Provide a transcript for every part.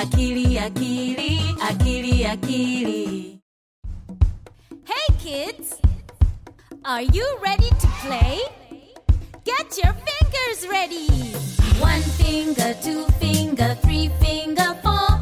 akili akili akili akili Hey kids! Are you ready to play? Get your fingers ready! one finger two finger three finger four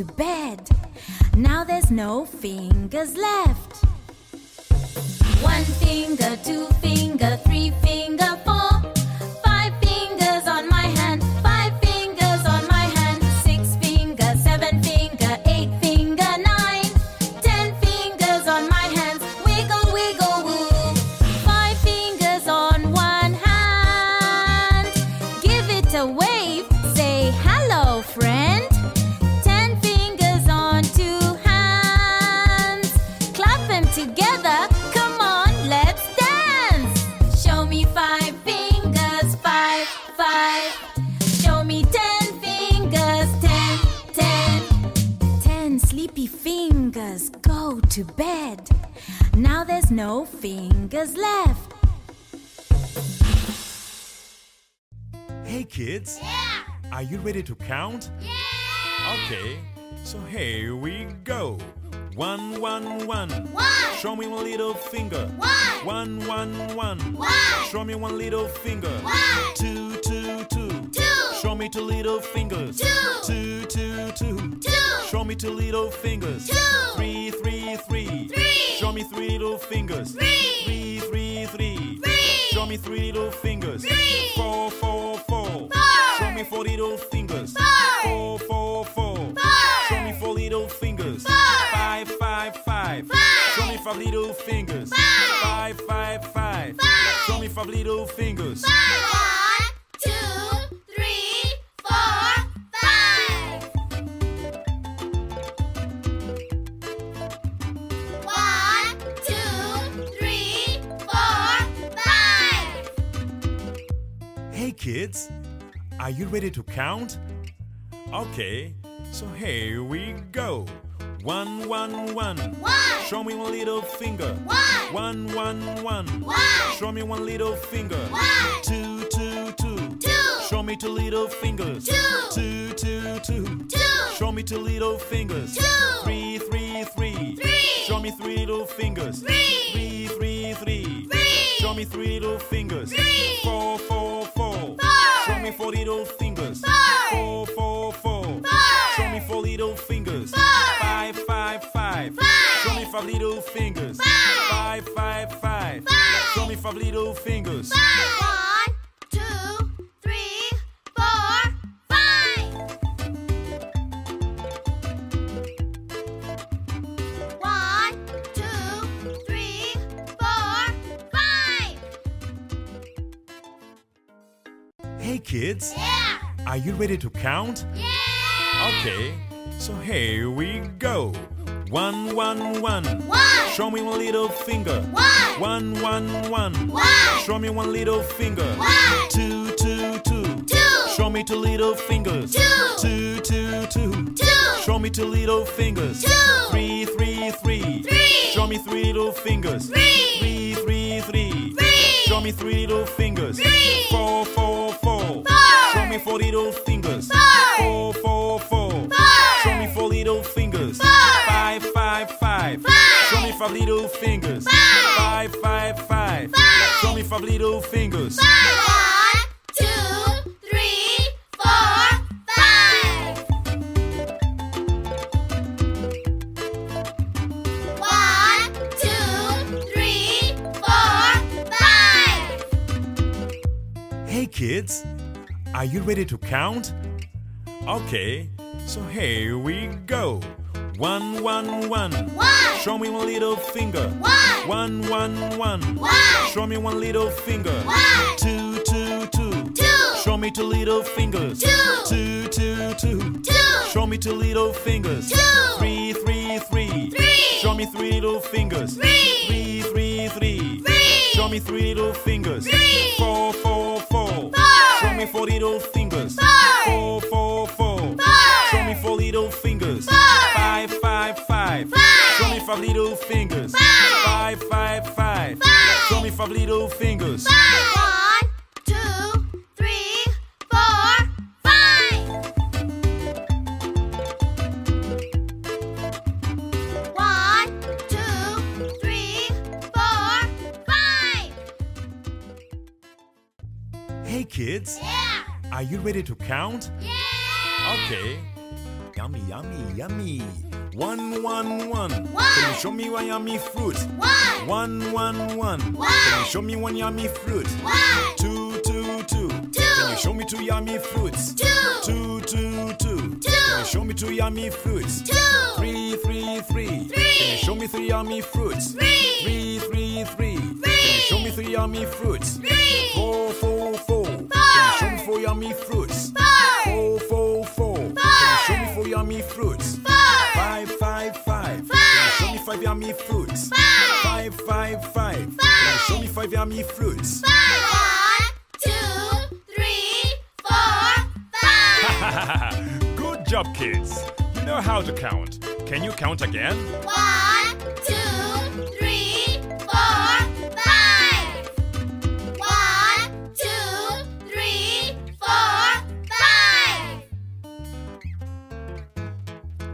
to bed. Now there's no fingers left. One finger, two finger, three finger, four. To bed. Now there's no fingers left. Hey kids! Yeah! Are you ready to count? Yeah! Okay, so here we go. One, one, one. One! Show me one little finger. One! One, one, one. One! Show me one little finger. One! Two, two, two. Two! Show me two little fingers. Two! Two, two, two. Two! Show me two little fingers. Two! Three, three, three. Three! Show me three little fingers. Three! Three, three, three. Three! Show me three little fingers. Three! Four, four, four. Four! Show me four little fingers. Four! Four, four, four. Four! Show me four little fingers. Four! Five, five, five. Five! Show me five little fingers. Five! Five, five, five. Five! Show me five little fingers. One, kids, are you ready to count? Okay, so here we go. One, one, one. One. Show me one little finger. One. One, one, one. One. Show me one little finger. One. Two, two, two. Two. Show me two little fingers. Two. Two, two, two. Two. Show me two little fingers. Two. Three, three, three. Three. Show me three little fingers. Three. Three, three, three. Three. Show me three little fingers. Three. Four, four, four. Four. Show me four little fingers. Four. Four, four, four. Four. Show me four little fingers. Five, five, five. Five. Show me five little fingers. Five. Five, five, five. Five. Show me five little fingers. One, kids, Yeah! are you ready to count? Yeah! Okay, so here we go. One, one, one. One. Show me one little finger. One. One, one, one. One. Show me one little finger. One. Two, two, two. Two. Show me two little fingers. Two. Two, two, two. Two. Show me two little fingers. Two. Three, three, three. Three. Show me three little fingers. Three. Three, three, three. Three. Show me three little fingers. Three. Four, four, four. Four. Show me four little fingers. Five. Four, four, four. Five. Show me four little fingers. Five, five, five. five. Show me five little fingers. Five, five, five. five. Show me five little fingers. Five. kids are you ready to count? Okay, so here we go. One, one, one. One. Show me one little finger. One. One, one, one. One. Show me one little finger. One. Two, two, two. Two. Show me two little fingers. Two. Two, two, two. Two. Show me two little fingers. Two. Three, three, three. Three. Show me three little fingers. Three. Three, three, three. Three. Show me three little fingers. Three. Four, four, four. Me four little fingers. Four. Four, four, four. Four. Show me four little fingers. Five, five, five. Five. Show me five little fingers. Five. Five, five, five. Five. Show me five little fingers. One, Hey kids, Yeah. are you ready to count? Yeah. Okay. Yummy, yummy, yummy. One, one, one. One. Can you show me one yummy fruit? One, One, one, one. One. Can you show me one yummy fruit? one, Two, two, two. Two. Can you show me two yummy fruits? two, Two, two, two. Two. Can you show me two yummy fruits? two, Three, three, three. Three. Can you show me three yummy fruits? three, Three, three, three. Three. Show me three yummy fruits? three, Four, four, four. You show me four yummy fruits? four, Four, four, four. You show me four yummy fruits? four, Five, five, five. You show me five yummy fruits? five, Five, five, five. Show me five yummy fruits? One, two, three, four, five. Good job, kids. You know how to count. Can you count again? One,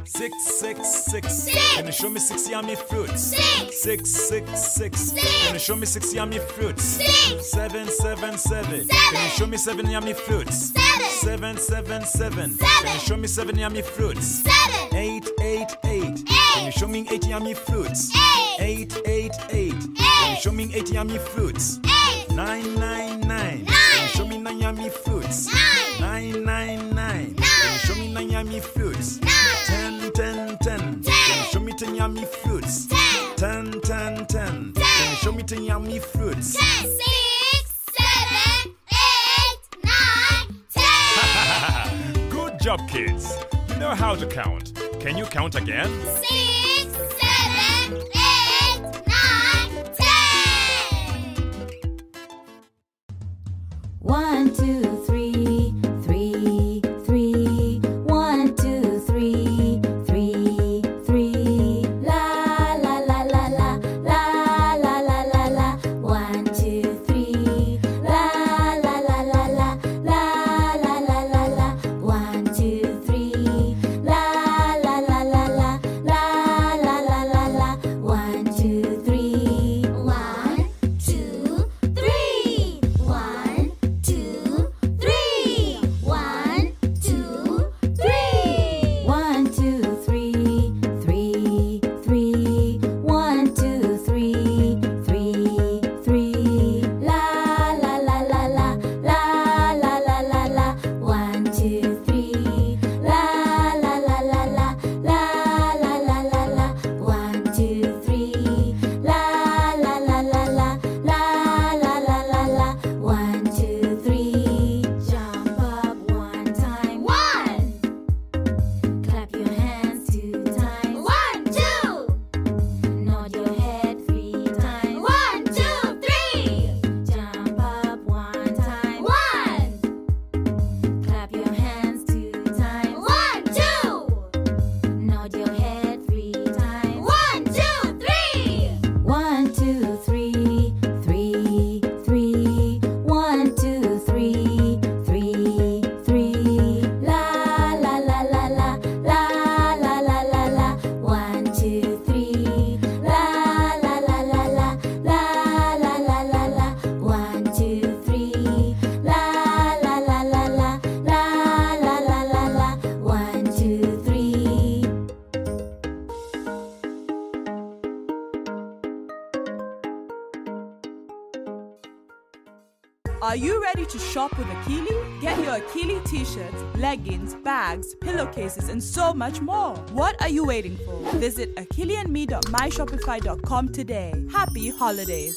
Six, six, six. Six. Can you show me six yummy fruits? Six. Six, six, six. Six. Can you show me six yummy fruits? Six. Seven, seven, seven. Seven. Can you show me seven yummy fruits? Seven. Seven, seven, seven. Seven. Can you show me seven yummy fruits? Seven. Eight, eight, eight. Can you show me eight yummy fruits? Eight. Eight, eight, eight. Can you show me eight yummy fruits? Eight. Nine, nine, nine. Can you show me nine yummy fruits? Nine. Nine, nine, nine. Can you show me nine yummy fruits? Nine. Ten, ten, ten. Can you show me ten yummy fruits? Ten. Ten, ten, ten. Can you show me ten yummy fruits? Ten. Six, seven, eight, nine, ten. Good job, kids. You know how to count. Can you count again? Six, seven, eight, nine, ten. One, two, Are you ready to shop with Akili? Get your Akili t-shirts, leggings, bags, pillowcases, and so much more. What are you waiting for? Visit akiliandme.myshopify.com today. Happy holidays.